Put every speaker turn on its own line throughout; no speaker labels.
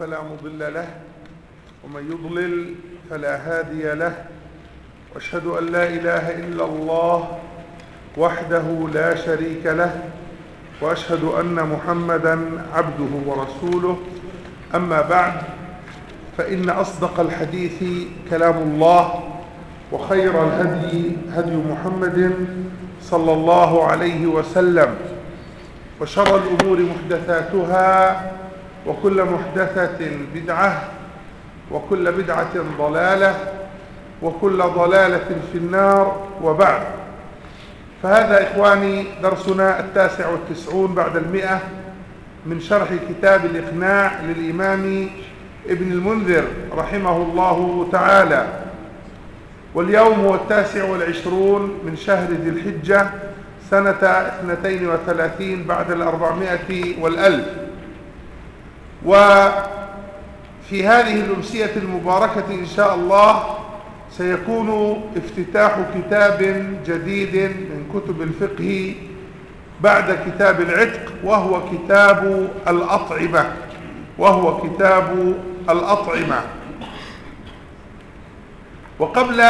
فلا مضل له ومن يضلل فلا هادي له. وأشهد أن لا إله إلا الله وحده لا شريك له وأشهد أن محمدا عبده ورسوله. أما بعد فإن أصدق الحديث كلام الله وخير الهدي هدي محمد صلى الله عليه وسلم وشر الأمور محدثاتها وكل محدثة بدعة وكل بدعة ضلالة وكل ضلالة في النار وبعد. فهذا إخواني درسنا التاسع والتسعون بعد المئة من شرح كتاب الإقناع للإمام ابن المنذر رحمه الله تعالى. واليوم هو التاسع والعشرون من شهر ذي الحجة سنة اثنتين وثلاثين بعد الأربعمائة والألف. وفي هذه الأمسية المباركة إن شاء الله سيكون افتتاح كتاب جديد من كتب الفقه بعد كتاب العتق وهو كتاب الأطعمة وهو كتاب الأطعمة. وقبل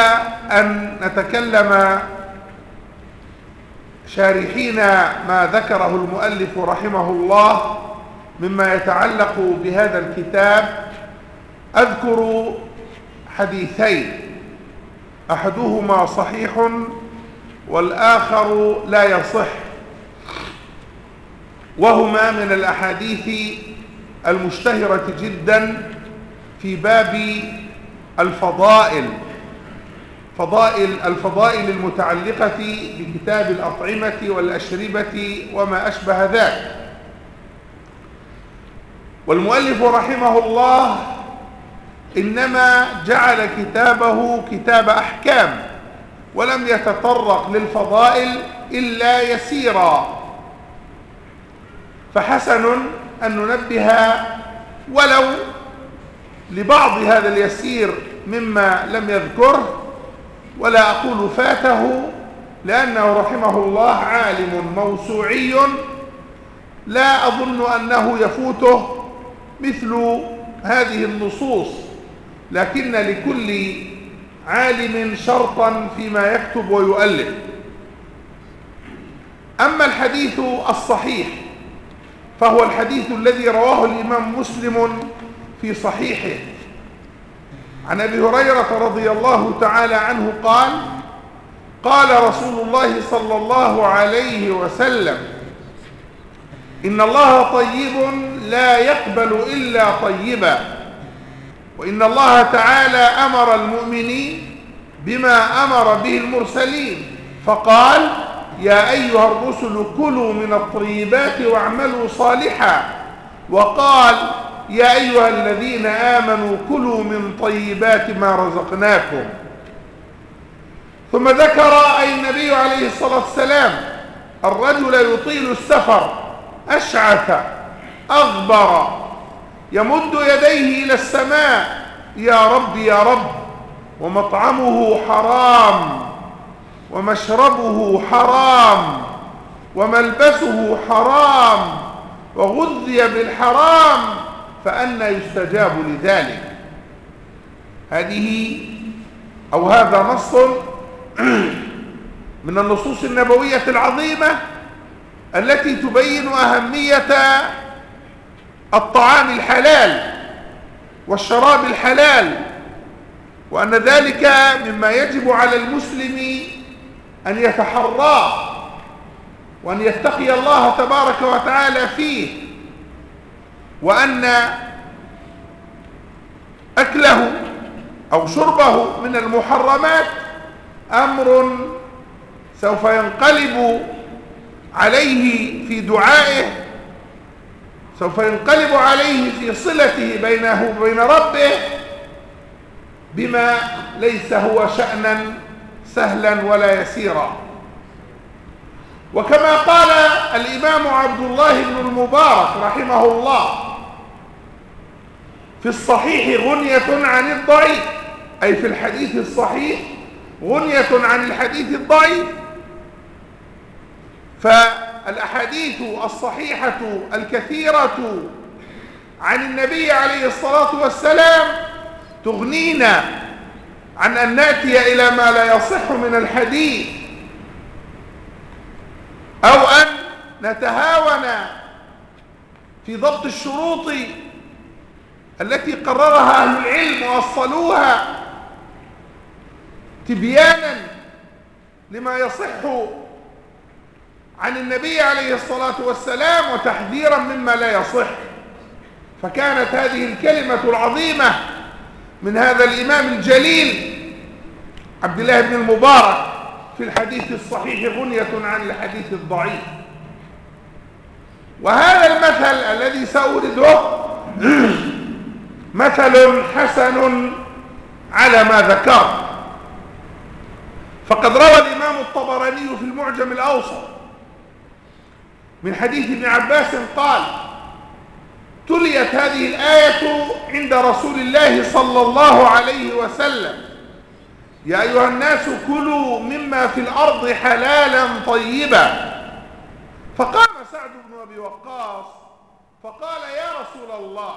أن نتكلم شارحين ما ذكره المؤلف رحمه الله مما يتعلق بهذا الكتاب أذكر حديثين. أحدهما صحيح والآخر لا يصح. وهما من الأحاديث المشتهرة جدا في باب الفضائل. فضائل الفضائل المتعلقة بكتاب الأطعمة والأشربة وما أشبه ذلك. والمؤلف رحمه الله إنما جعل كتابه كتاب أحكام ولم يتطرق للفضائل إلا يسيرا. فحسن أن ننبه ولو لبعض هذا اليسير مما لم يذكره ولا أقول فاته لأنه رحمه الله عالم موسوعي لا أظن أنه يفوته مثل هذه النصوص لكن لكل عالم شرطا فيما يكتب ويؤلف. أما الحديث الصحيح فهو الحديث الذي رواه الإمام مسلم في صحيحه. عن أبي هريرة رضي الله تعالى عنه قال قال رسول الله صلى الله عليه وسلم إن الله طيب لا يقبل إلا طيبا. وإن الله تعالى أمر المؤمنين بما أمر به المرسلين. فقال يا أيها الرسل كلوا من الطيبات واعملوا صالحا. وقال يا أيها الذين آمنوا كلوا من طيبات ما رزقناكم. ثم ذكر أي النبي عليه الصلاة والسلام الرجل يطيل السفر. أشعث أغبر يمد يديه إلى السماء يا رب يا رب ومطعمه حرام ومشربه حرام وملبسه حرام وغذي بالحرام فأنا يستجاب لذلك. هذه أو هذا نص من النصوص النبوية العظيمة التي تبين أهمية الطعام الحلال والشراب الحلال وأن ذلك مما يجب على المسلم أن يتحراه وأن يتقي الله تبارك وتعالى فيه وأن أكله أو شربه من المحرمات أمر سوف ينقلب عليه في دعائه سوف ينقلب عليه في صلته بينه وبين ربه بما ليس هو شأنا سهلا ولا يسيرا. وكما قال الإمام عبد الله بن المبارك رحمه الله في الصحيح غنية عن الضعيف أي في الحديث الصحيح غنية عن الحديث الضعيف فالأحاديث الصحيحة الكثيرة عن النبي عليه الصلاة والسلام تغنينا عن أن نأتي إلى ما لا يصح من الحديث أو أن نتهاون في ضبط الشروط التي قررها أهل العلم ووصلوها تبيانا لما يصح عن النبي عليه الصلاة والسلام وتحذيرا مما لا يصح. فكانت هذه الكلمة العظيمة من هذا الإمام الجليل عبد الله بن المبارك في الحديث الصحيح غنية عن الحديث الضعيف. وهذا المثل الذي سأورده مثل حسن على ما ذكر فقد روى الإمام الطبراني في المعجم الأوسط من حديث ابن عباس قال تليت هذه الآية عند رسول الله صلى الله عليه وسلم. يا أيها الناس كلوا مما في الأرض حلالا طيبا. فقام سعد بن أبي وقاص فقال يا رسول الله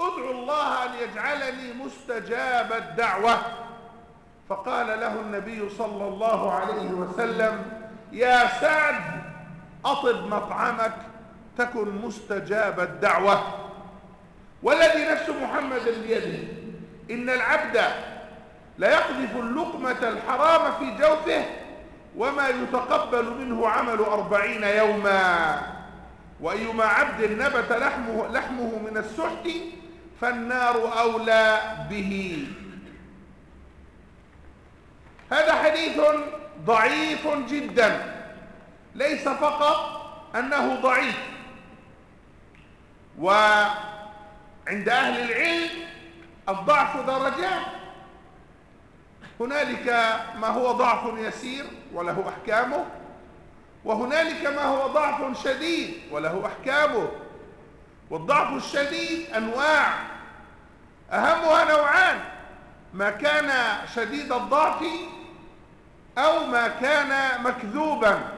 ادعو الله أن يجعلني مستجاب الدعوة. فقال له النبي صلى الله عليه وسلم يا سعد أطب مطعمك تكن مستجاب الدعوة. والذي نفس محمد بيده إن العبد لا يقذف اللقمة الحرام في جوفه وما يتقبل منه عمل أربعين يوما. وأيما عبد نبت لحمه, لحمه من السحت فالنار أولى به. هذا حديث ضعيف جدا. ليس فقط أنه ضعيف. وعند أهل العلم الضعف درجات. هنالك ما هو ضعف يسير وله أحكامه وهنالك ما هو ضعف شديد وله أحكامه. والضعف الشديد أنواع أهمها نوعان ما كان شديد الضعف أو ما كان مكذوبا.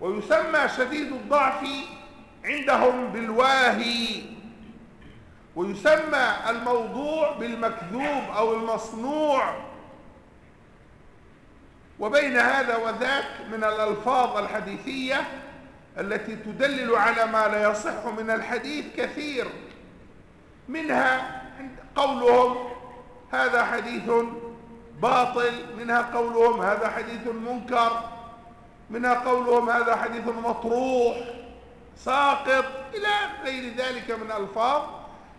ويسمى شديد الضعف عندهم بالواهي ويسمى الموضوع بالمكذوب أو المصنوع. وبين هذا وذاك من الألفاظ الحديثية التي تدلل على ما لا يصح من الحديث كثير. منها قولهم هذا حديث باطل منها قولهم هذا حديث منكر. منها قولهم هذا حديث مطروح ساقط إلى غير ذلك من ألفاظ.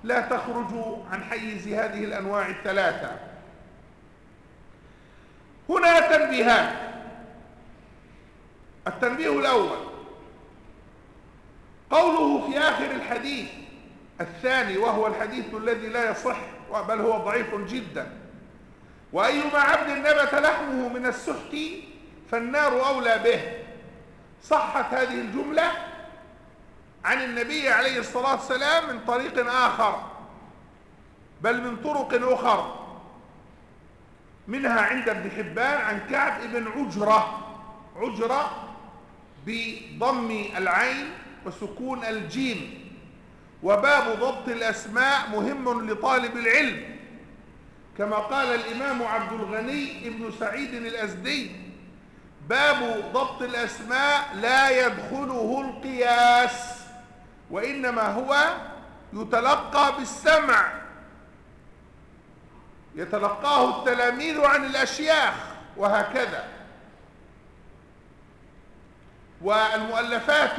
لا تخرج عن حيز هذه الأنواع الثلاثة. هنا تنبيهان. التنبيه الأول. قوله في آخر الحديث الثاني وهو الحديث الذي لا يصح بل هو ضعيف جدا. وأيما عبد نبت لحمه من السحت فالنار أولى به. صحت هذه الجملة عن النبي عليه الصلاة والسلام من طريق آخر بل من طرق أخر. منها عند ابن حبان عن كعب بن عجرة عجرة بضم العين وسكون الجيم. وباب ضبط الأسماء مهم لطالب العلم. كما قال الإمام عبد الغني ابن سعيد الأزدي باب ضبط الأسماء لا يدخله القياس وإنما هو يتلقى بالسمع. يتلقاه التلاميذ عن الأشياخ وهكذا. والمؤلفات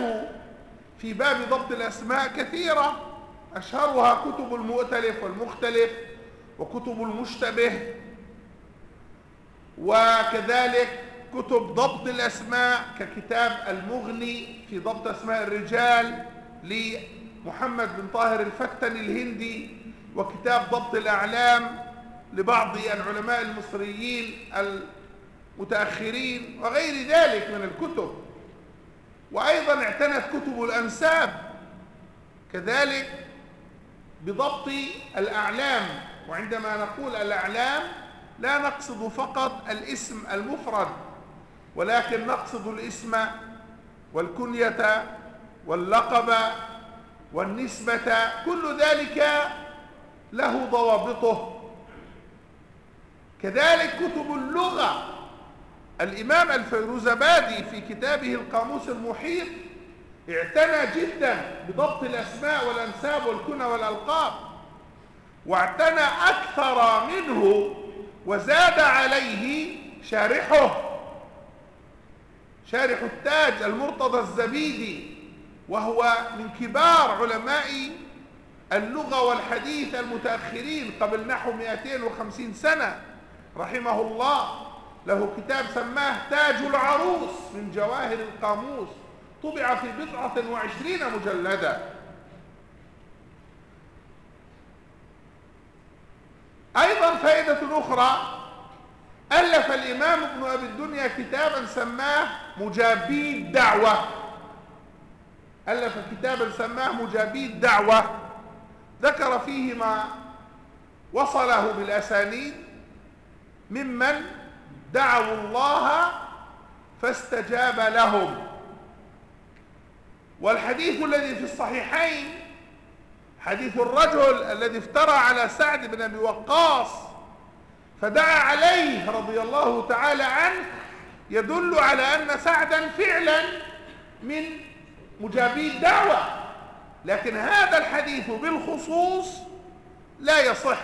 في باب ضبط الأسماء كثيرة أشهرها كتب المؤتلف والمختلف وكتب المشتبه وكذلك كتب ضبط الأسماء ككتاب المغني في ضبط أسماء الرجال لمحمد بن طاهر الفتن الهندي وكتاب ضبط الأعلام لبعض العلماء المصريين المتأخرين وغير ذلك من الكتب. وأيضا اعتنت كتب الأنساب كذلك بضبط الأعلام. وعندما نقول الأعلام لا نقصد فقط الاسم المفرد ولكن نقصد الاسم والكنية واللقب والنسبة كل ذلك له ضوابطه. كذلك كتب اللغة. الإمام الفيروزبادي في كتابه القاموس المحيط اعتنى جدا بضبط الأسماء والأنساب والكنى والألقاب واعتنى أكثر منه وزاد عليه شارحه. شارح التاج المرتضى الزبيدي وهو من كبار علماء اللغة والحديث المتأخرين قبل نحو 250 سنة رحمه الله. له كتاب سماه تاج العروس من جواهر القاموس. طبع في بضعة وعشرين مجلدا. أيضا فائدة أخرى ألف الإمام ابن أبي الدنيا كتابا سماه مجابي الدعوة. ألف كتابا سماه مجابي الدعوة. ذكر فيه ما وصله بالأسانيد. ممن دعوا الله فاستجاب لهم. والحديث الذي في الصحيحين حديث الرجل الذي افترى على سعد بن أبي وقاص فدعا عليه رضي الله تعالى عنه يدل على أن سعدا فعلا من مجابي الدعوة. لكن هذا الحديث بالخصوص لا يصح.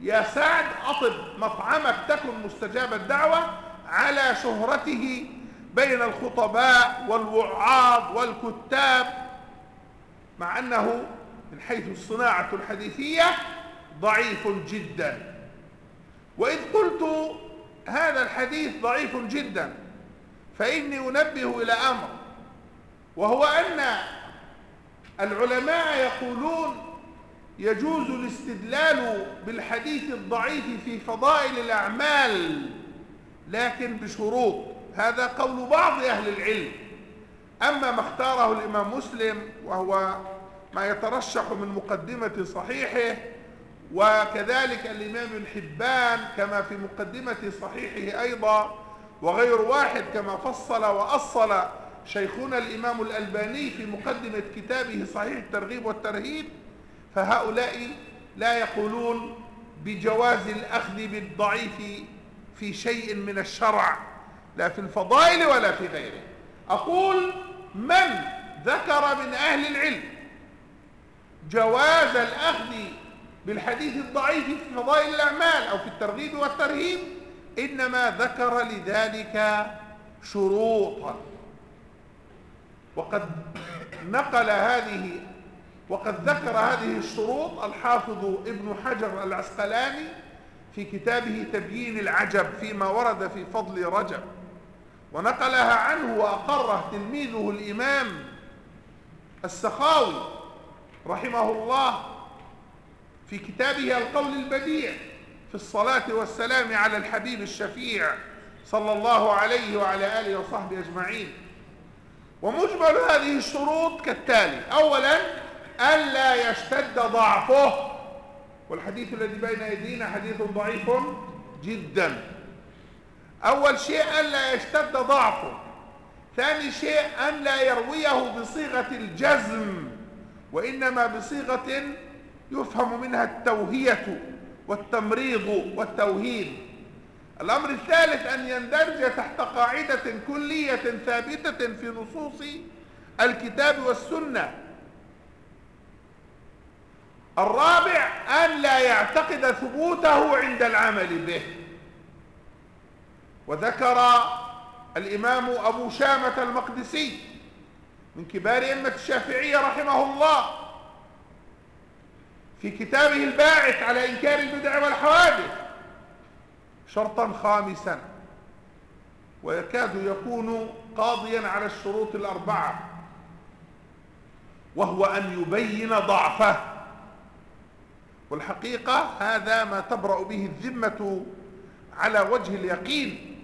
يا سعد أطب مطعمك تكن مستجاب الدعوة على شهرته بين الخطباء والوعاظ والكتاب مع أنه من حيث الصناعة الحديثية ضعيف جدا. وإذ قلت هذا الحديث ضعيف جدا فإني أنبه إلى أمر وهو أن العلماء يقولون يجوز الاستدلال بالحديث الضعيف في فضائل الأعمال لكن بشروط. هذا قول بعض أهل العلم. أما ما اختاره الإمام مسلم وهو ما يترشح من مقدمة صحيحه وكذلك الإمام الحبان كما في مقدمة صحيحه أيضا وغير واحد كما فصل وأصل شيخنا الإمام الألباني في مقدمة كتابه صحيح الترغيب والترهيب فهؤلاء لا يقولون بجواز الأخذ بالضعيف في شيء من الشرع لا في الفضائل ولا في غيره. أقول من ذكر من أهل العلم جواز الأخذ بالحديث الضعيف في فضائل الأعمال أو في الترغيب والترهيب إنما ذكر لذلك شروطا. وقد نقل هذه وقد ذكر هذه الشروط الحافظ ابن حجر العسقلاني في كتابه تبيين العجب فيما ورد في فضل رجب. ونقلها عنه وأقره تلميذه الإمام السخاوي رحمه الله في كتابه القول البديع في الصلاة والسلام على الحبيب الشفيع صلى الله عليه وعلى آله وصحبه أجمعين. ومجمل هذه الشروط كالتالي أولا ألا يشتد ضعفه والحديث الذي بين أيدينا حديث ضعيف جدا. أول شيء ألا يشتد ضعفه. ثاني شيء أن لا يرويه بصيغة الجزم وإنما بصيغة يفهم منها التوهية والتمريض والتوهيد الأمر الثالث أن يندرج تحت قاعدة كلية ثابتة في نصوص الكتاب والسنة. الرابع أن لا يعتقد ثبوته عند العمل به. وذكر الإمام أبو شامة المقدسي من كبار أئمة الشافعية رحمه الله في كتابه الباعث على إنكار البدع والحوادث. شرطا خامسا. ويكاد يكون قاضيا على الشروط الأربعة. وهو أن يبين ضعفه. والحقيقة هذا ما تبرأ به الذمة على وجه اليقين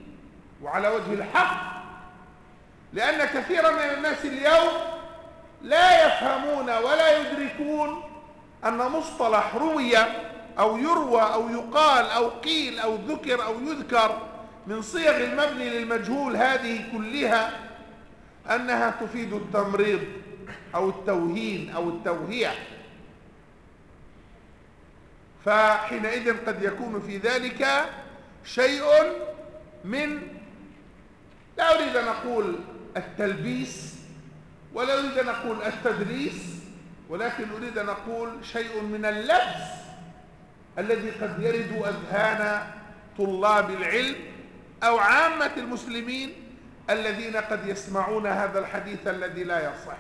وعلى وجه الحق. لأن كثيرا من الناس اليوم لا يفهمون ولا يدركون أن مصطلح روي أو يروى أو يقال أو قيل أو ذكر أو يذكر من صيغ المبني للمجهول هذه كلها أنها تفيد التمريض أو التوهين أو التوهية فحينئذ قد يكون في ذلك شيء من لا أريد أن أقول التلبيس ولا أريد أن أقول التدريس ولكن أريد أن أقول شيء من اللبس الذي قد يرد أذهان طلاب العلم أو عامة المسلمين الذين قد يسمعون هذا الحديث الذي لا يصح.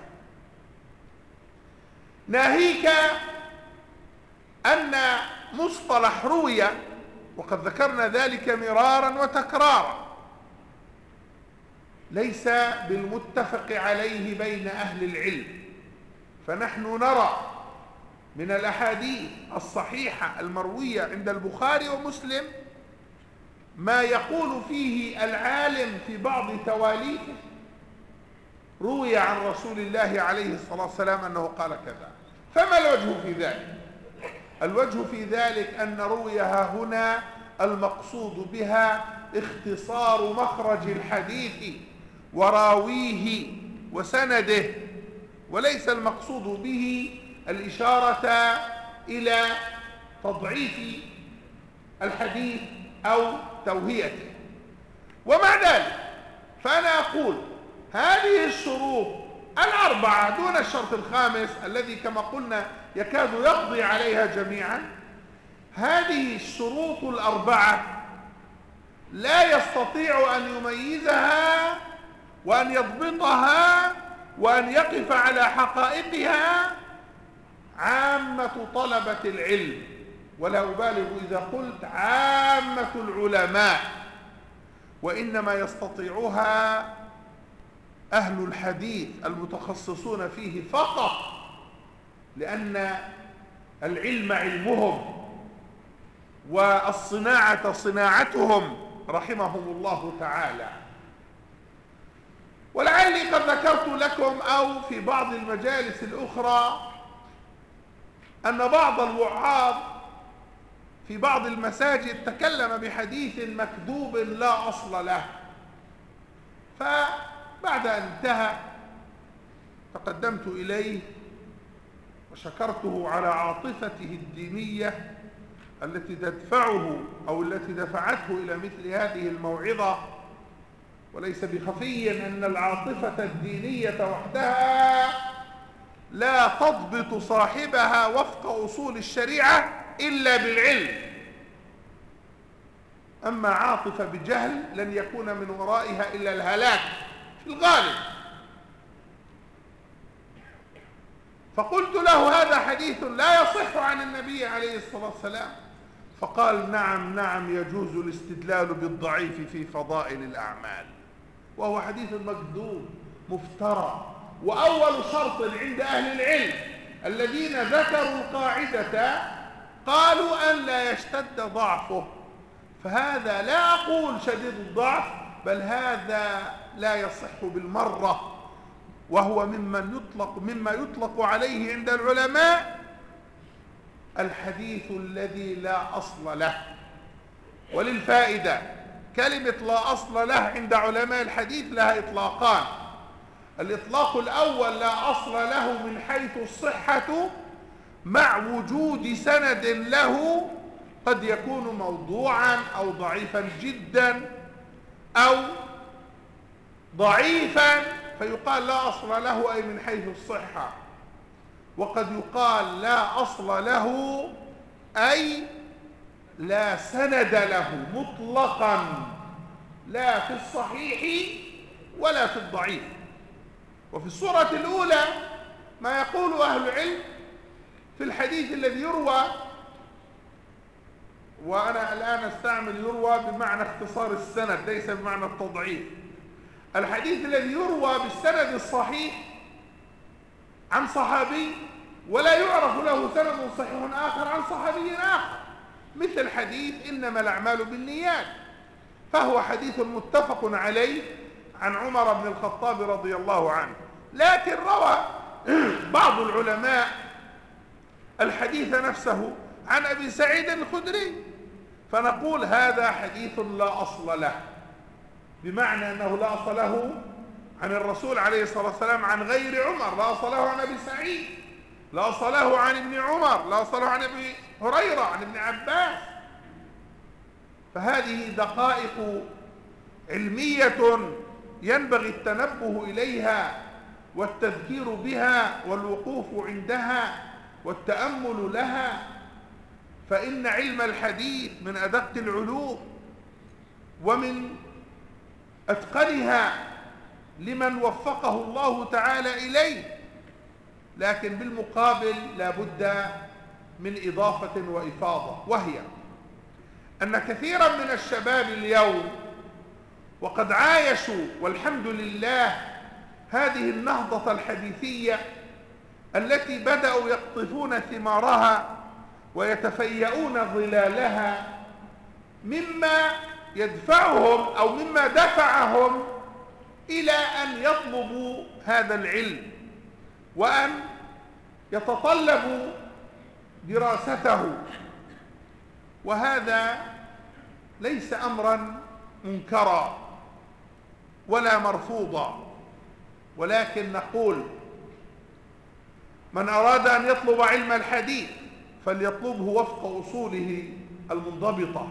ناهيك أن مصطلح روية وقد ذكرنا ذلك مرارا وتكرارا ليس بالمتفق عليه بين أهل العلم. فنحن نرى من الأحاديث الصحيحة المروية عند البخاري ومسلم ما يقول فيه العالم في بعض تواليفه. روي عن رسول الله عليه الصلاة والسلام أنه قال كذا. فما الوجه في ذلك؟ الوجه في ذلك أن رويها هنا المقصود بها اختصار مخرج الحديث وراويه وسنده وليس المقصود به الإشارة إلى تضعيف الحديث أو توهيته. ومع ذلك فأنا أقول هذه الشروط الأربعة دون الشرط الخامس الذي كما قلنا يكاد يقضي عليها جميعا هذه الشروط الأربعة لا يستطيع أن يميزها وأن يضبطها وأن يقف على حقائقها عامة طلبة العلم. ولا أبالغ إذا قلت عامة العلماء. وإنما يستطيعها أهل الحديث المتخصصون فيه فقط لأن العلم علمهم والصناعة صناعتهم رحمهم الله تعالى. ولعلي قد ذكرت لكم أو في بعض المجالس الأخرى أن بعض الوعاظ في بعض المساجد تكلم بحديث مكذوب لا أصل له. فبعد أن انتهى تقدمت إليه وشكرته على عاطفته الدينية التي تدفعه أو التي دفعته إلى مثل هذه الموعظة. وليس بخفي أن العاطفة الدينية وحدها لا تضبط صاحبها وفق أصول الشريعة إلا بالعلم. أما عاطفة بجهل لن يكون من ورائها إلا الهلاك في الغالب. فقلت له هذا حديث لا يصح عن النبي عليه الصلاة والسلام. فقال نعم نعم يجوز الاستدلال بالضعيف في فضائل الأعمال. وهو حديث مكذوب مفترى. وأول شرط عند أهل العلم الذين ذكروا القاعدة قالوا أن لا يشتد ضعفه. فهذا لا أقول شديد الضعف بل هذا لا يصح بالمرة. وهو ممن يطلق مما يطلق عليه عند العلماء الحديث الذي لا أصل له. وللفائدة كلمة لا أصل له عند علماء الحديث لها إطلاقان. الإطلاق الأول لا أصل له من حيث الصحة مع وجود سند له قد يكون موضوعا أو ضعيفا جدا أو ضعيفا فيقال لا أصل له أي من حيث الصحة. وقد يقال لا أصل له أي لا سند له مطلقا لا في الصحيح ولا في الضعيف. وفي الصورة الأولى ما يقول أهل العلم في الحديث الذي يروى وأنا الآن أستعمل يروى بمعنى اختصار السند ليس بمعنى التضعيف. الحديث الذي يروى بالسند الصحيح عن صحابي ولا يعرف له سند صحيح آخر عن صحابي آخر. مثل حديث إنما الأعمال بالنيات فهو حديث متفق عليه عن عمر بن الخطاب رضي الله عنه. لكن روى بعض العلماء الحديث نفسه عن أبي سعيد الخدري فنقول هذا حديث لا أصل له بمعنى أنه لا أصل له عن الرسول عليه الصلاة والسلام عن غير عمر لا أصله عن أبي سعيد. لا أصله عن ابن عمر لا أصله عن أبي هريرة عن ابن عباس. فهذه دقائق علمية ينبغي التنبه إليها والتذكير بها والوقوف عندها والتأمل لها. فإن علم الحديث من أدق العلوم ومن أتقنها لمن وفقه الله تعالى إليه. لكن بالمقابل لا بد من إضافة وإفاضة وهي أن كثيرا من الشباب اليوم وقد عايشوا والحمد لله هذه النهضة الحديثية التي بدأوا يقطفون ثمارها ويتفيئون ظلالها مما يدفعهم أو مما دفعهم إلى أن يطلبوا هذا العلم. وأن يتطلبوا دراسته. وهذا ليس أمرا منكرا ولا مرفوضا. ولكن نقول من أراد أن يطلب علم الحديث فليطلبه وفق أصوله المنضبطة.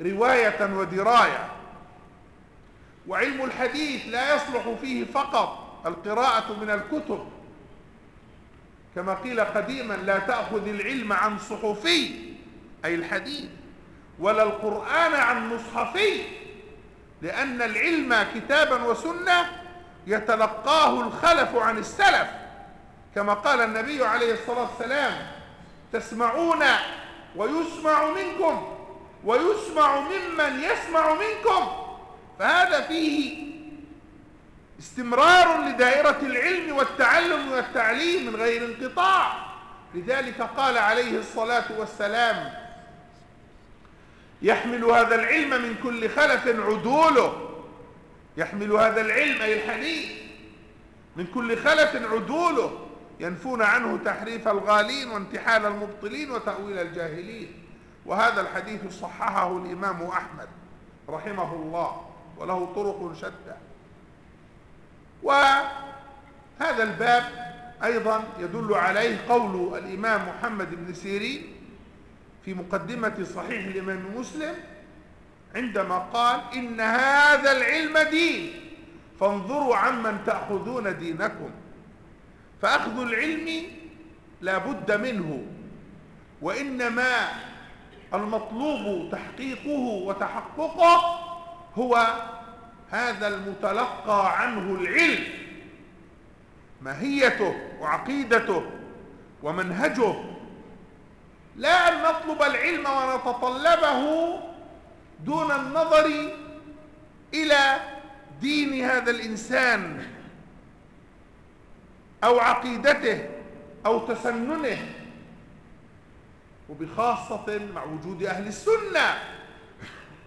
رواية ودراية. وعلم الحديث لا يصلح فيه فقط القراءة من الكتب. كما قيل قديما لا تأخذ العلم عن صحفي أي الحديث ولا القرآن عن مصحفي لأن العلم كتابا وسنة يتلقاه الخلف عن السلف. كما قال النبي عليه الصلاة والسلام تسمعون ويسمع منكم ويسمع ممن يسمع منكم فهذا فيه استمرار لدائرة العلم والتعلم والتعليم من غير انقطاع. لذلك قال عليه الصلاة والسلام يحمل هذا العلم من كل خلف عدوله. يحمل هذا العلم أي الحديث من كل خلف عدوله. ينفون عنه تحريف الغالين وانتحال المبطلين وتأويل الجاهلين. وهذا الحديث صححه الإمام أحمد رحمه الله وله طرق شتى. وهذا الباب أيضا يدل عليه قول الإمام محمد بن سيرين في مقدمة صحيح الإمام مسلم عندما قال إن هذا العلم دين فانظروا عمن تأخذون دينكم. فأخذ العلم لا بد منه وإنما المطلوب تحقيقه وتحققه هو هذا المتلقى عنه العلم ماهيته وعقيدته ومنهجه. لا أن نطلب العلم ونتطلبه دون النظر إلى دين هذا الإنسان أو عقيدته أو تسننه. وبخاصة مع وجود أهل السنة.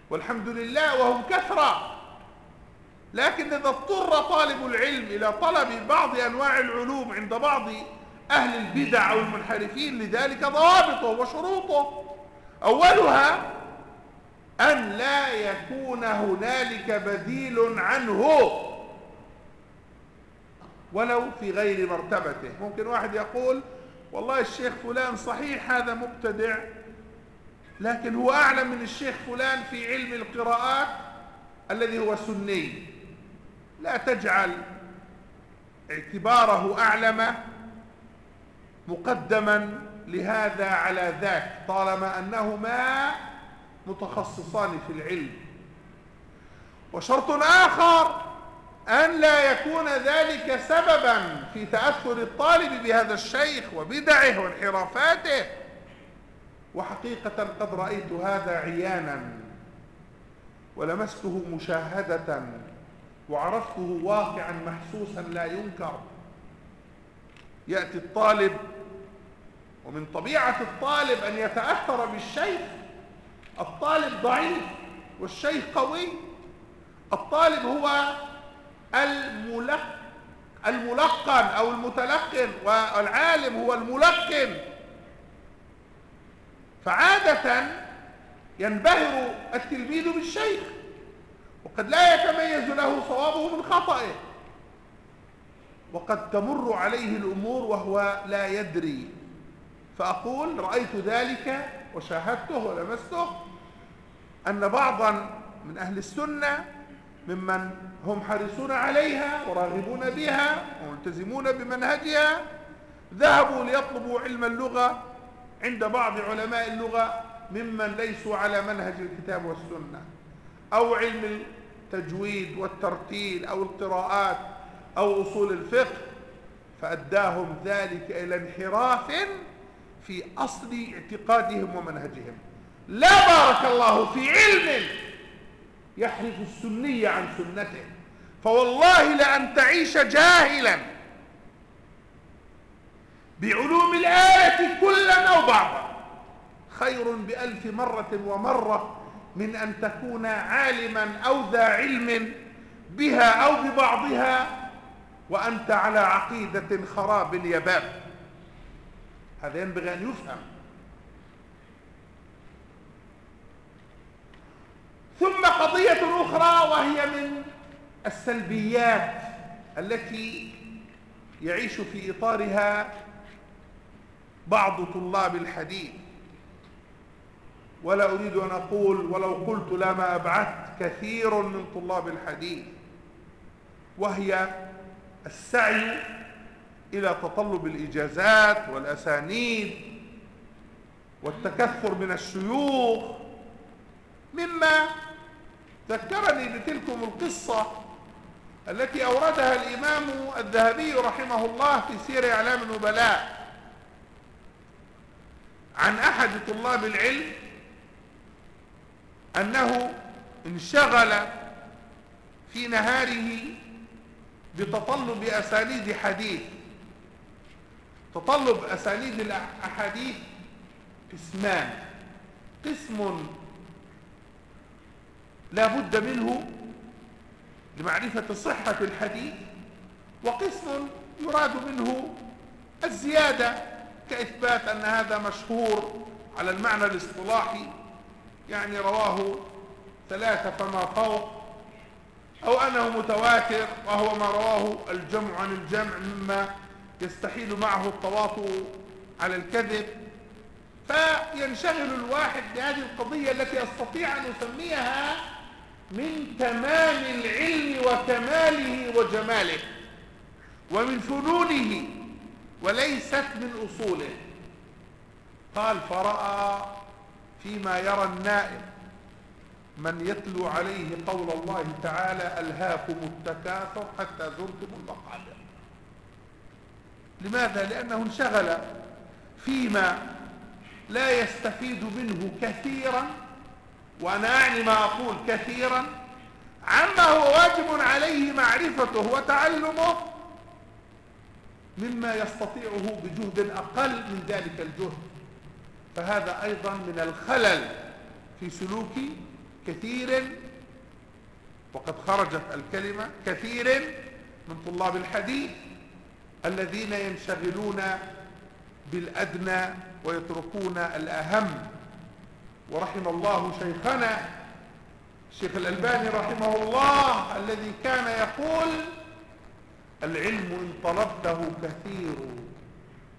والحمد لله وهم كثرة. لكن إذا اضطر طالب العلم إلى طلب بعض أنواع العلوم عند بعض أهل البدع أو المنحرفين لذلك ضوابطه وشروطه. أولها أن لا يكون هنالك بديل عنه ولو في غير مرتبته. ممكن واحد يقول والله الشيخ فلان صحيح هذا مبتدع لكن هو أعلم من الشيخ فلان في علم القراءات الذي هو سني. لا تجعل اعتباره أعلم مقدما لهذا على ذاك طالما أنهما متخصصان في العلم. وشرط آخر أن لا يكون ذلك سببا في تأثر الطالب بهذا الشيخ وبدعه وانحرافاته. وحقيقة قد رأيت هذا عيانا ولمسته مشاهدة وعرفته واقعا محسوسا لا ينكر. يأتي الطالب ومن طبيعة الطالب أن يتأثر بالشيخ. الطالب ضعيف والشيخ قوي. الطالب هو الملق الملقن أو المتلقن والعالم هو الملقن. فعادة ينبهر التلميذ بالشيخ. وقد لا يتميز له صوابه من خطئه وقد تمر عليه الأمور وهو لا يدري. فأقول رأيت ذلك وشاهدته ولمسته أن بعضا من أهل السنة ممن هم حريصون عليها وراغبون بها وملتزمون بمنهجها ذهبوا ليطلبوا علم اللغة عند بعض علماء اللغة ممن ليسوا على منهج الكتاب والسنة. أو علم التجويد والترتيل أو القراءات أو أصول الفقه فأداهم ذلك إلى انحراف في أصل اعتقادهم ومنهجهم. لا بارك الله في علم يحرف السنية عن سنته. فوالله لأن تعيش جاهلا بعلوم الآية كلا أو بعضا خير بألف مرة ومرة من أن تكون عالما أو ذا علم بها أو ببعضها وأنت على عقيدة خراب يباب هذا ينبغي أن يفهم. ثم قضية أخرى وهي من السلبيات التي يعيش في إطارها بعض طلاب الحديث. ولا أريد أن أقول ولو قلت لما أبعدت كثير من طلاب الحديث. وهي السعي إلى تطلب الإجازات والأسانيد والتكثر من الشيوخ. مما ذكرني بتلكم القصة التي أوردها الإمام الذهبي رحمه الله في سير إعلام النبلاء. عن أحد طلاب العلم أنه انشغل في نهاره بتطلب أسانيد حديث. تطلب أسانيد الأحاديث قسمان. قسم لا بد منه لمعرفة صحة الحديث وقسم يراد منه الزيادة كإثبات أن هذا مشهور على المعنى الاصطلاحي يعني رواه ثلاثة فما فوق أو أنه متواتر وهو ما رواه الجمع عن الجمع مما يستحيل معه التواطؤ على الكذب. فينشغل الواحد بهذه القضية التي أستطيع أن أسميها من تمام العلم وكماله وجماله ومن فنونه وليست من أصوله. قال فرأى فيما يرى النائم من يتلو عليه قول الله تعالى ألهاكم التكاثر حتى زرتم المقابر لماذا؟ لأنه انشغل فيما لا يستفيد منه كثيرا وأنا أعني ما أقول كثيرا عما هو واجب عليه معرفته وتعلمه مما يستطيعه بجهد أقل من ذلك الجهد فهذا أيضا من الخلل في سلوك كثير وقد خرجت الكلمة كثير من طلاب الحديث الذين ينشغلون بالأدنى ويتركون الأهم. ورحم الله شيخنا الشيخ الألباني رحمه الله الذي كان يقول العلم إن طلبته كثير.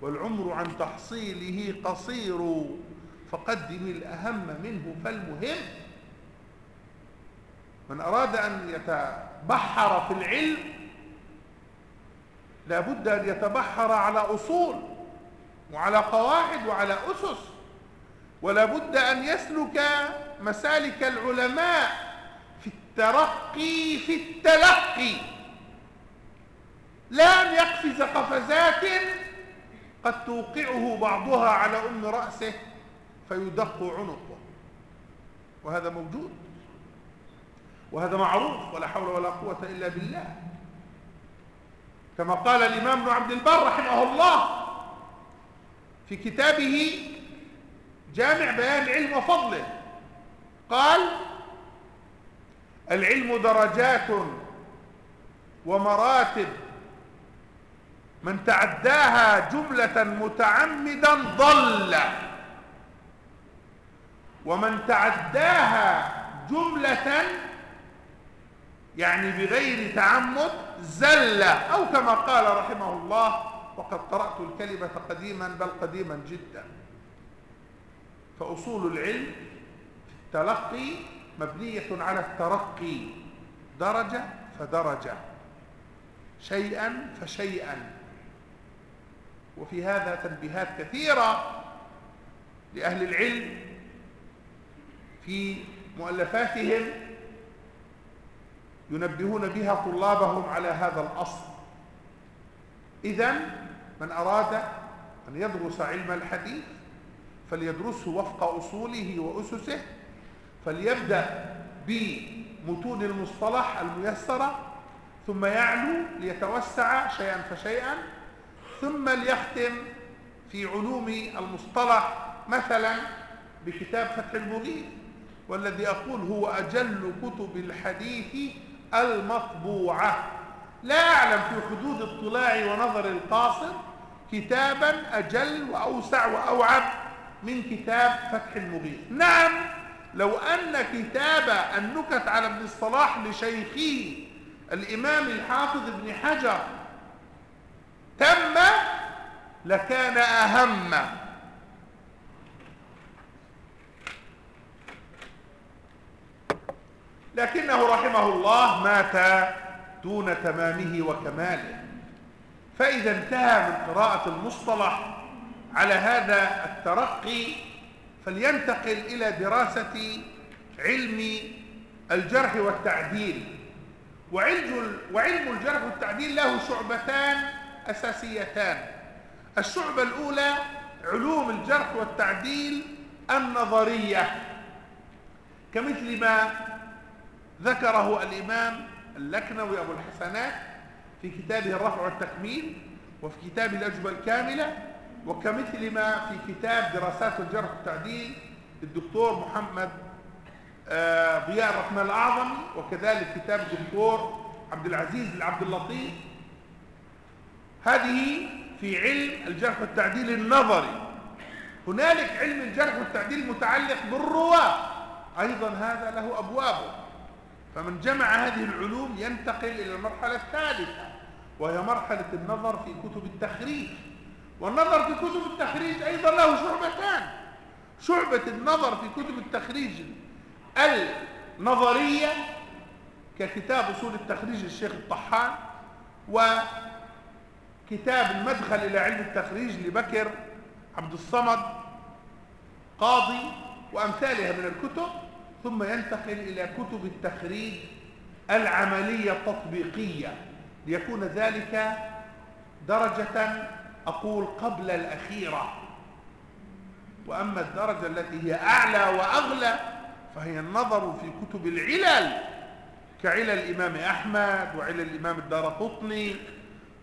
والعمر عن تحصيله قصير فقدم الأهم منه فالمهم. من أراد أن يتبحر في العلم لابد أن يتبحر على أصول وعلى قواعد وعلى أسس ولا بد أن يسلك مسالك العلماء في الترقي في التلقي. لا أن يقفز قفزات قد توقعه بعضها على أم رأسه فيدق عنقه. وهذا موجود. وهذا معروف ولا حول ولا قوة إلا بالله. كما قال الإمام ابن عبد البر رحمه الله في كتابه جامع بيان العلم وفضله قال العلم درجات ومراتب من تعداها جملة متعمدا ضل. ومن تعداها جملة يعني بغير تعمد زلة أو كما قال رحمه الله وقد قرأت الكلمة قديما بل قديما جدا. فأصول العلم في التلقي مبنية على الترقي درجة فدرجة شيئا فشيئا. وفي هذا تنبيهات كثيرة لأهل العلم في مؤلفاتهم ينبهون بها طلابهم على هذا الأصل. إذا من أراد أن يدرس علم الحديث فليدرسه وفق أصوله وأسسه فليبدأ بمتون المصطلح الميسرة ثم يعلو ليتوسع شيئا فشيئا ثم ليختم في علوم المصطلح مثلا بكتاب فتح المغيث والذي أقول هو أجل كتب الحديث المطبوعة. لا أعلم في حدود اطلاعي ونظر القاصر كتابا أجل وأوسع وأوعب من كتاب فتح المغيث. نعم لو أن كتاب النكت على ابن الصلاح لشيخه الإمام الحافظ ابن حجر تم لكان أهم. لكنه رحمه الله مات دون تمامه وكماله. فإذا انتهى من قراءة المصطلح على هذا الترقي فلينتقل إلى دراسة علم الجرح والتعديل. وعلم وعلم الجرح والتعديل له شعبتان أساسيتان. الشعبة الأولى علوم الجرح والتعديل النظرية. كمثل ما ذكره الإمام اللكنوي أبو الحسنات في كتابه الرفع والتكميل وفي كتابه الأجوبة الكاملة وكمثل ما في كتاب دراسات الجرح والتعديل الدكتور محمد آه، ضياء الرحمن الأعظمي وكذلك كتاب الدكتور عبد العزيز العبد اللطيف هذه في علم الجرح والتعديل النظري. هنالك علم الجرح والتعديل المتعلق بالرواة. أيضا هذا له أبوابه فمن جمع هذه العلوم ينتقل إلى المرحلة الثالثة وهي مرحلة النظر في كتب التخريج. والنظر في كتب التخريج أيضا له شعبتان. شعبة النظر في كتب التخريج النظرية ككتاب أصول التخريج للشيخ الطحان وكتاب المدخل إلى علم التخريج لبكر عبد الصمد قاضي وأمثالها من الكتب ثم ينتقل إلى كتب التخريج العملية التطبيقية ليكون ذلك درجة أقول قبل الأخيرة. وأما الدرجة التي هي أعلى وأغلى فهي النظر في كتب العلل كعلل الإمام أحمد وعلل الإمام الدار قطني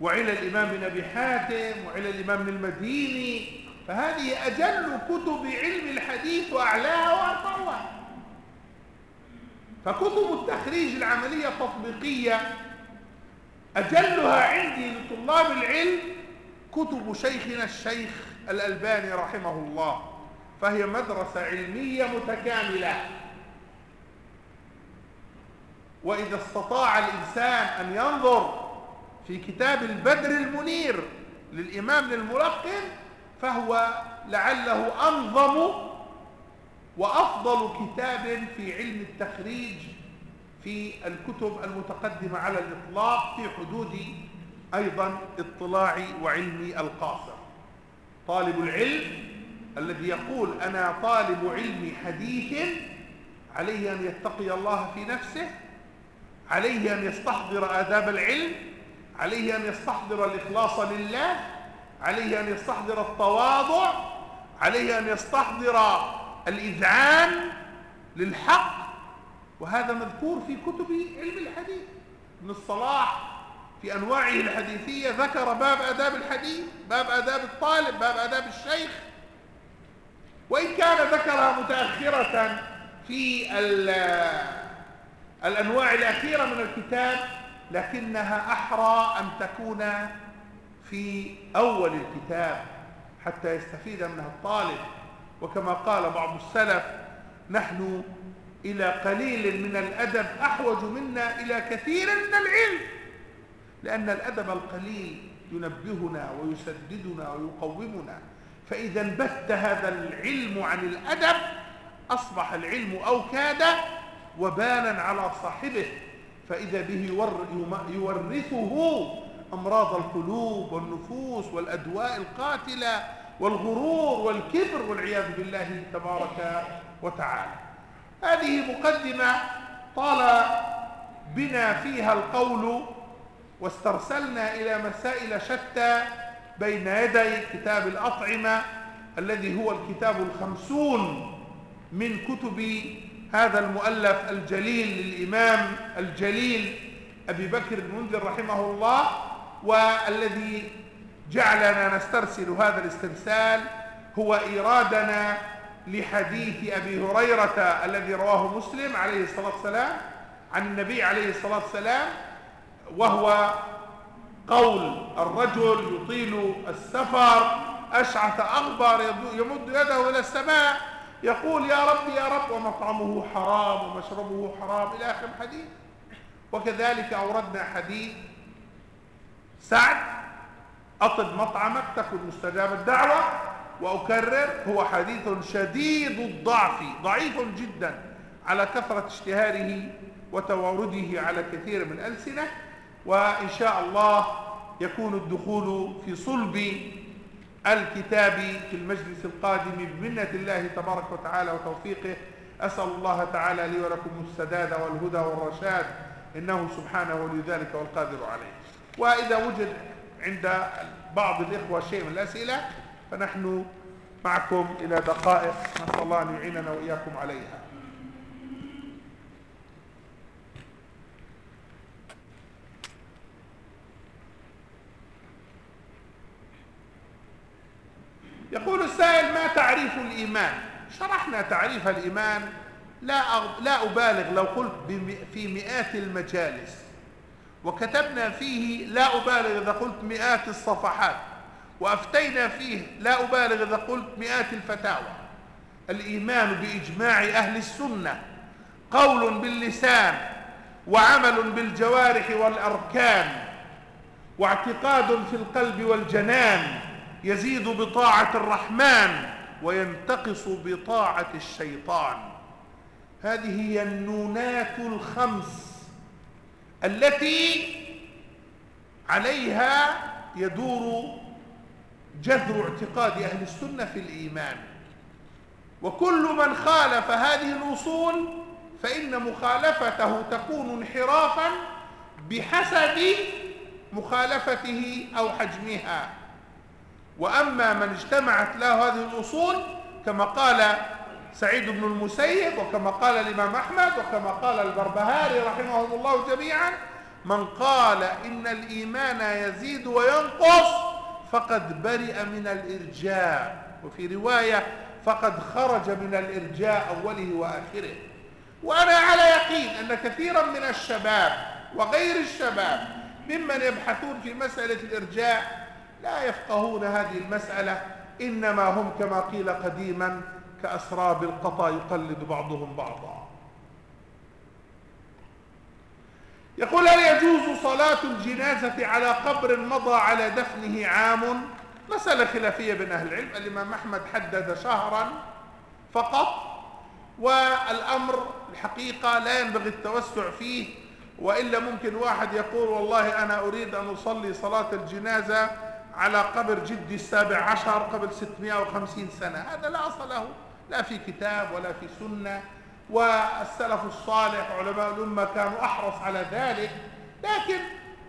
وعلل الإمام بن أبي حاتم وعلل الإمام المديني فهذه أجل كتب علم الحديث وأعلاها وأرفعها فكتب التخريج العملية التطبيقية أجلها عندي لطلاب العلم كتب شيخنا الشيخ الألباني رحمه الله فهي مدرسة علمية متكاملة. وإذا استطاع الإنسان أن ينظر في كتاب البدر المنير للإمام الملقن فهو لعله أنظم وأفضل كتاب في علم التخريج في الكتب المتقدمة على الإطلاق في حدود أيضا اطلاعي وعلمي القاصر. طالب العلم الذي يقول أنا طالب علم حديث عليه أن يتقي الله في نفسه عليه أن يستحضر آداب العلم عليه أن يستحضر الإخلاص لله عليه أن يستحضر التواضع عليه أن يستحضر الإذعان للحق. وهذا مذكور في كتب علم الحديث. ابن الصلاح في أنواعه الحديثية ذكر باب أداب الحديث باب أداب الطالب باب أداب الشيخ. وإن كان ذكرها متأخرة في الأنواع الأخيرة من الكتاب لكنها أحرى أن تكون في أول الكتاب حتى يستفيد منها الطالب. وكما قال بعض السلف نحن إلى قليل من الأدب أحوج منا إلى كثير من العلم لأن الأدب القليل ينبهنا ويسددنا ويقومنا. فإذا انبت هذا العلم عن الأدب أصبح العلم أوكادا وبانا على صاحبه. فإذا به يورثه أمراض القلوب والنفوس والأدواء القاتلة والغرور والكبر والعياذ بالله تبارك وتعالى. هذه مقدمة طال بنا فيها القول واسترسلنا إلى مسائل شتى بين يدي كتاب الأطعمة الذي هو الكتاب الخمسون من كتب هذا المؤلف الجليل للإمام الجليل أبي بكر بن منذر رحمه الله والذي جعلنا نسترسل هذا الاسترسال هو إيرادنا لحديث أبي هريرة الذي رواه مسلم عليه الصلاة والسلام عن النبي عليه الصلاة والسلام وهو قول الرجل يطيل السفر أشعث أغبر يمد يده إلى السماء يقول يا رب يا رب ومطعمه حرام ومشربه حرام إلى آخر الحديث. وكذلك أوردنا حديث سعد أطب مطعمك تكن مستجاب الدعوة وأكرر هو حديث شديد الضعف ضعيف جدا على كثرة اشتهاره وتوارده على كثير من الألسنة وإن شاء الله يكون الدخول في صلب الكتاب في المجلس القادم بمنة الله تبارك وتعالى وتوفيقه. أسأل الله تعالى لي ولكم السداد والهدى والرشاد إنه سبحانه ولي ذلك والقادر عليه. وإذا وجد عند بعض الإخوة شيء من الأسئلة فنحن معكم إلى دقائق. نسأل الله أن يعيننا وإياكم عليها يقول السائل ما تعريف الإيمان. شرحنا تعريف الإيمان. لا لا أبالغ لو قلت في مئات المجالس. وكتبنا فيه لا أبالغ إذا قلت مئات الصفحات. وأفتينا فيه لا أبالغ إذا قلت مئات الفتاوى. الإيمان بإجماع أهل السنة. قول باللسان. وعمل بالجوارح والأركان. واعتقاد في القلب والجنان. يزيد بطاعة الرحمن وينتقص بطاعة الشيطان. هذه هي النونات الخمس التي عليها يدور جذر اعتقاد أهل السنة في الإيمان. وكل من خالف هذه الأصول فإن مخالفته تكون انحرافا بحسب مخالفته أو حجمها. وأما من اجتمعت له هذه الأصول كما قال سعيد بن المسيب وكما قال الإمام أحمد وكما قال البربهاري رحمهم الله جميعا من قال إن الإيمان يزيد وينقص فقد برئ من الإرجاء. وفي رواية فقد خرج من الإرجاء أوله وآخره. وأنا على يقين أن كثيرا من الشباب وغير الشباب ممن يبحثون في مسألة الإرجاء لا يفقهون هذه المسألة إنما هم كما قيل قديما كأسراب القطا يقلد بعضهم بعضا. يقول هل يجوز صلاة الجنازة على قبر مضى على دفنه عام؟ مسألة خلافية بين أهل العلم. الإمام أحمد حدد شهرا فقط والأمر الحقيقة لا ينبغي التوسع فيه وإلا ممكن واحد يقول والله أنا أريد أن أصلي صلاة الجنازة على قبر جدي السابع عشر قبل 650 سنة. هذا لا أصل له. لا في كتاب ولا في سنة. والسلف الصالح علماء الأمة كانوا أحرص على ذلك. لكن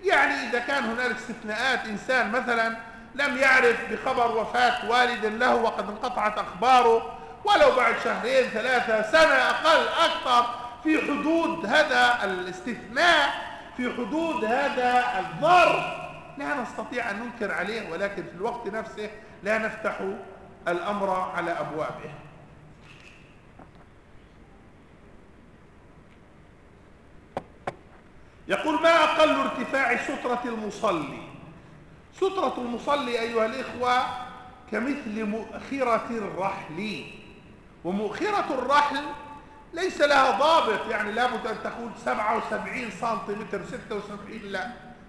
يعني إذا كان هنالك استثناءات إنسان مثلا لم يعرف بخبر وفاة والد له وقد انقطعت أخباره ولو بعد شهرين ثلاثة سنة أقل أكثر في حدود هذا الاستثناء في حدود هذا الظرف لا نستطيع أن ننكر عليه ولكن في الوقت نفسه لا نفتح الأمر على أبوابه. يقول ما أقل ارتفاع سترة المصلي؟ سترة المصلي أيها الإخوة كمثل مؤخرة الرحل. ومؤخرة الرحل ليس لها ضابط يعني لابد أن تكون 77 سنتيمتر 76 لا.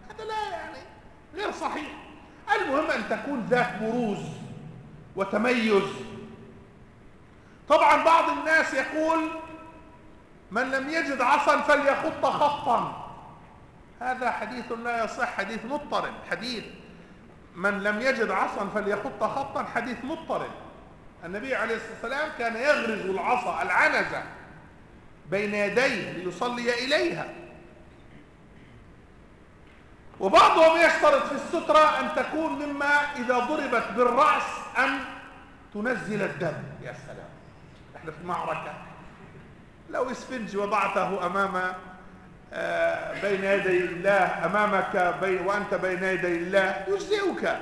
هذا لا يعني صحيح. المهم أن تكون ذات بروز وتميز. طبعا بعض الناس يقول من لم يجد عصا فليخط خطا. هذا حديث لا يصح حديث مضطرب حديث من لم يجد عصا فليخط خطا حديث مضطرب. النبي عليه الصلاة والسلام كان يغرز العصا العنزة بين يديه ليصلي إليها. وبعضهم يشترط في السترة أن تكون مما إذا ضربت بالرأس أن تنزل الدم. يا سلام. إحنا في معركة. لو اسفنج وضعته أمام آه، بين يدي الله أمامك وأنت بين يدي الله يجزئك.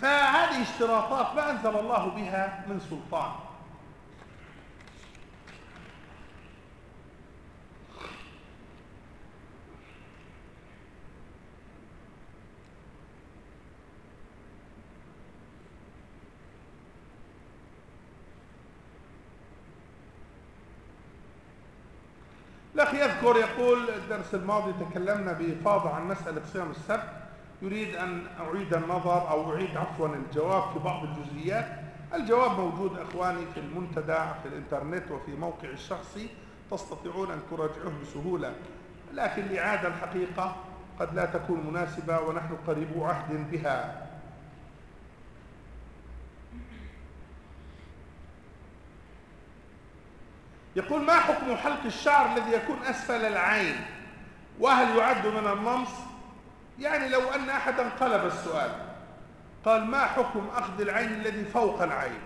فهذه اشتراطات ما أنزل الله بها من سلطان. الأخ يذكر يقول الدرس الماضي تكلمنا بإفاضة عن مسألة صيام السبت. يريد أن أعيد النظر أو أعيد عفوا الجواب في بعض الجزئيات. الجواب موجود أخواني في المنتدى في الإنترنت وفي موقع الشخصي. تستطيعون أن تراجعوه بسهولة. لكن الإعادة الحقيقة قد لا تكون مناسبة ونحن قريبو عهد بها. يقول ما حكم حلق الشعر الذي يكون أسفل العين؟ وهل يعد من النمص؟ يعني لو أن أحدا قلب السؤال قال ما حكم أخذ العين الذي فوق العين؟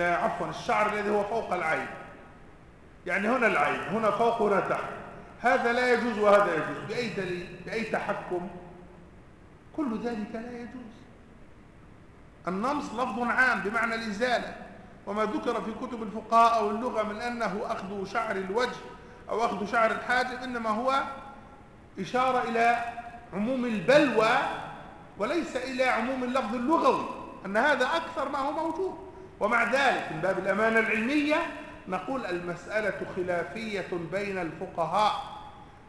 عفوا الشعر الذي هو فوق العين. يعني هنا العين هنا فوق هنا تحت. هذا لا يجوز وهذا يجوز. بأي دليل؟ بأي تحكم؟ كل ذلك لا يجوز. النمص لفظ عام بمعنى الإزالة. وما ذكر في كتب الفقهاء أو اللغة من أنه أخذ شعر الوجه أو أخذ شعر الحاجب إنما هو إشارة إلى عموم البلوى وليس إلى عموم اللفظ اللغوي أن هذا أكثر ما هو موجود. ومع ذلك من باب الأمانة العلمية نقول المسألة خلافية بين الفقهاء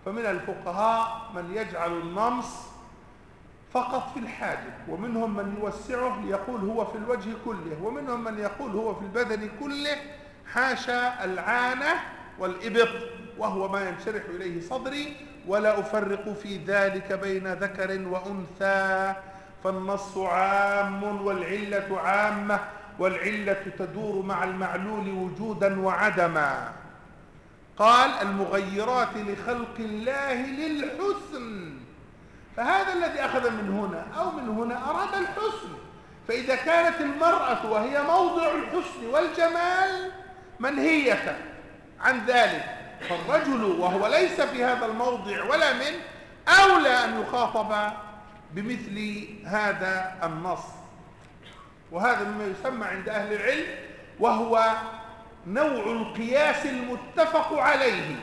فمن الفقهاء من يجعل النمص فقط في الحاجب ومنهم من يوسعه ليقول هو في الوجه كله ومنهم من يقول هو في البدن كله حاشا العانة والإبط وهو ما ينشرح إليه صدري ولا أفرق في ذلك بين ذكر وأنثى فالنص عام والعلة عامة والعلة تدور مع المعلول وجودا وعدما. قال المغيرات لخلق الله للحسن. فهذا الذي أخذ من هنا أو من هنا أراد الحسن. فإذا كانت المرأة وهي موضع الحسن والجمال منهية عن ذلك فالرجل وهو ليس في هذا الموضع ولا من أولى أن يخاطب بمثل هذا النص. وهذا مما يسمى عند أهل العلم وهو نوع القياس المتفق عليه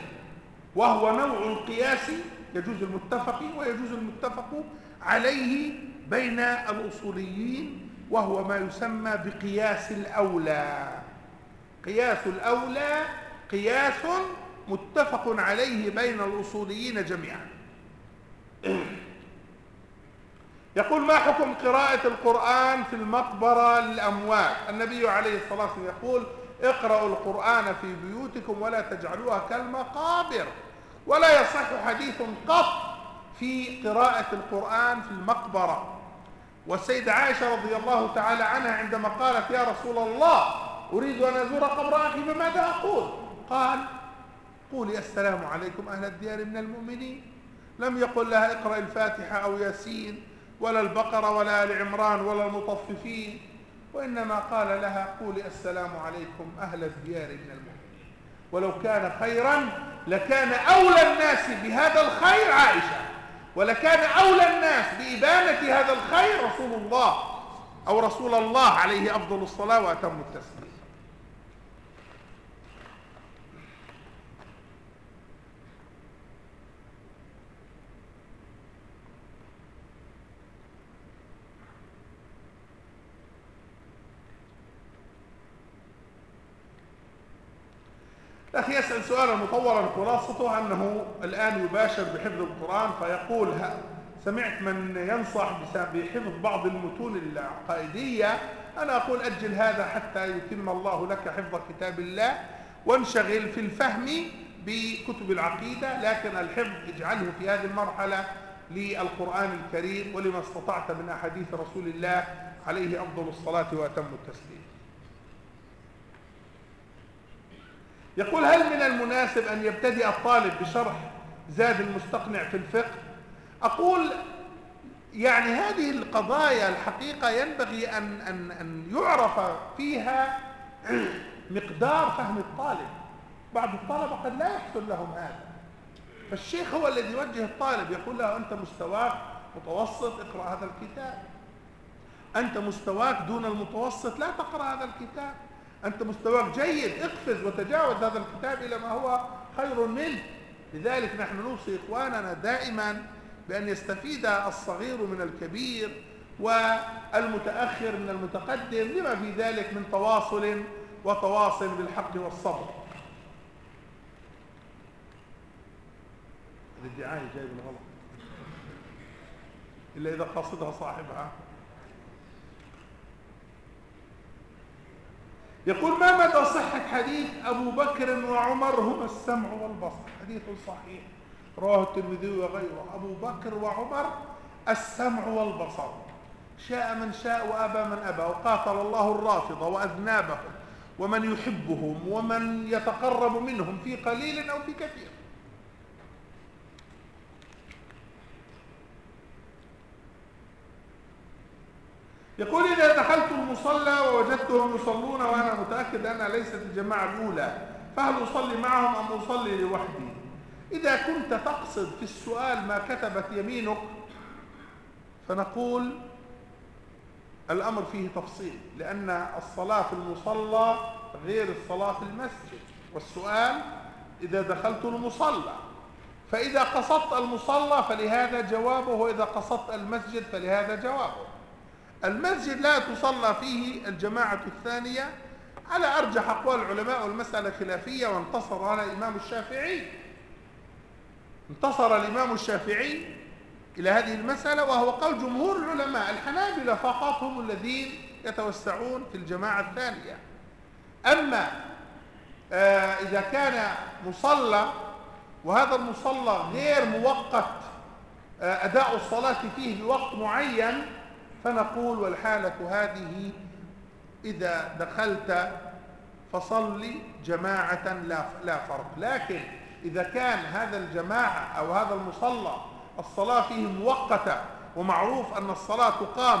وهو نوع القياس يجوز المتفق ويجوز المتفق عليه بين الأصوليين وهو ما يسمى بقياس الأولى. قياس الأولى قياس متفق عليه بين الأصوليين جميعا. يقول ما حكم قراءة القرآن في المقبرة للأموات؟ النبي عليه الصلاة والسلام يقول اقرأوا القرآن في بيوتكم ولا تجعلوها كالمقابر. ولا يصح حديث قط في قراءة القرآن في المقبرة. والسيدة عائشة رضي الله تعالى عنها عندما قالت يا رسول الله أريد أن أزور قبر أخي فماذا أقول؟ قال قولي السلام عليكم أهل الديار من المؤمنين. لم يقل لها اقرأ الفاتحة أو ياسين ولا البقرة ولا آل عمران ولا المطففين وإنما قال لها قولي السلام عليكم أهل الديار من المؤمنين. ولو كان خيرا لكان أولى الناس بهذا الخير عائشة. ولكان أولى الناس بإبانة هذا الخير رسول الله أو رسول الله عليه أفضل الصلاة وأتم التسليم. الأخ يسأل سؤالا مطولا خلاصته أنه الآن يباشر بحفظ القرآن فيقول سمعت من ينصح بحفظ بعض المتون العقائدية؟ أنا أقول أجل هذا حتى يتم الله لك حفظ كتاب الله وانشغل في الفهم بكتب العقيدة لكن الحفظ اجعله في هذه المرحلة للقرآن الكريم ولما استطعت من أحاديث رسول الله عليه أفضل الصلاة وأتم التسليم. يقول هل من المناسب أن يبتدئ الطالب بشرح زاد المستقنع في الفقه؟ أقول يعني هذه القضايا الحقيقة ينبغي أن, أن, أن يعرف فيها مقدار فهم الطالب. بعض الطلبة قد لا يحصل لهم هذا. فالشيخ هو الذي يوجه الطالب يقول له أنت مستواك متوسط اقرأ هذا الكتاب. أنت مستواك دون المتوسط لا تقرأ هذا الكتاب. أنت مستواك جيد اقفز وتجاوز هذا الكتاب إلى ما هو خير منه. لذلك نحن نوصي إخواننا دائما بأن يستفيد الصغير من الكبير والمتأخر من المتقدم لما في ذلك من تواصل وتواصل بالحق والصبر. الادعاء جاي بالغلط إلا إذا قصدها صاحبها. يقول ما مدى صحة حديث أبو بكر وعمر هما السمع والبصر؟ حديث صحيح. رواه الترمذي وغيره. أبو بكر وعمر السمع والبصر. شاء من شاء وأبى من أبى. وقاتل الله الرافضة وأذنابهم ومن يحبهم ومن يتقرب منهم في قليل أو في كثير. يقول إذا المصلى ووجدتهم يصلون وأنا متأكد أنها ليست الجماعة الأولى فهل أصلي معهم أم أصلي لوحدي؟ إذا كنت تقصد في السؤال ما كتبت يمينك فنقول الأمر فيه تفصيل لأن الصلاة في المصلى غير الصلاة في المسجد والسؤال إذا دخلت المصلى فإذا قصدت المصلى فلهذا جوابه وإذا قصدت المسجد فلهذا جوابه. المسجد لا تصلى فيه الجماعة الثانية. على أرجح أقوال العلماء والمسألة خلافية وانتصر على الإمام الشافعي. انتصر الإمام الشافعي إلى هذه المسألة وهو قول جمهور العلماء الحنابلة فقط هم الذين يتوسعون في الجماعة الثانية. أما آه إذا كان مصلى وهذا المصلى غير موقت آه أداء الصلاة فيه بوقت معين فنقول والحالة هذه إذا دخلت فصلي جماعة لا فرق. لكن إذا كان هذا الجماعة أو هذا المصلى الصلاة فيه مؤقتة ومعروف أن الصلاة تقام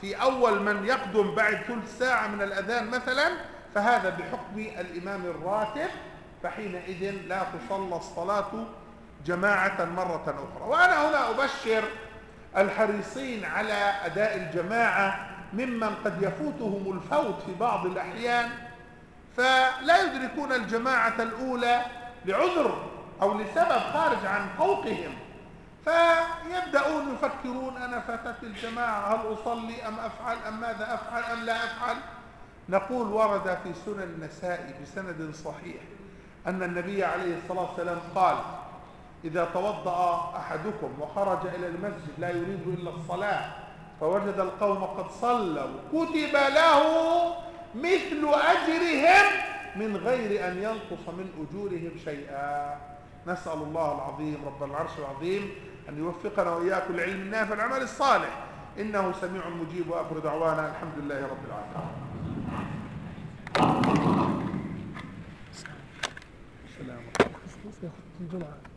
في أول من يقدم بعد ثلث ساعة من الأذان مثلا فهذا بحكم الإمام الراتب فحينئذ لا تصلى الصلاة جماعة مرة أخرى. وأنا هنا أبشر الحريصين على أداء الجماعة ممن قد يفوتهم الفوت في بعض الأحيان فلا يدركون الجماعة الأولى لعذر أو لسبب خارج عن فوقهم. فيبدأون يفكرون أنا فاتت الجماعة هل أصلي أم أفعل أم ماذا أفعل أم لا أفعل؟ نقول ورد في سنن النسائي بسند صحيح أن النبي عليه الصلاة والسلام قال إذا توضأ أحدكم وخرج إلى المسجد لا يريد إلا الصلاة فوجد القوم قد صلوا كتب له مثل أجرهم من غير أن ينقص من أجورهم شيئا. نسأل الله العظيم رب العرش العظيم أن يوفقنا وإياكم العلم النافع والعمل الصالح. إنه سميع مجيب وآخر دعوانا. الحمد لله رب العالمين. السلام عليكم.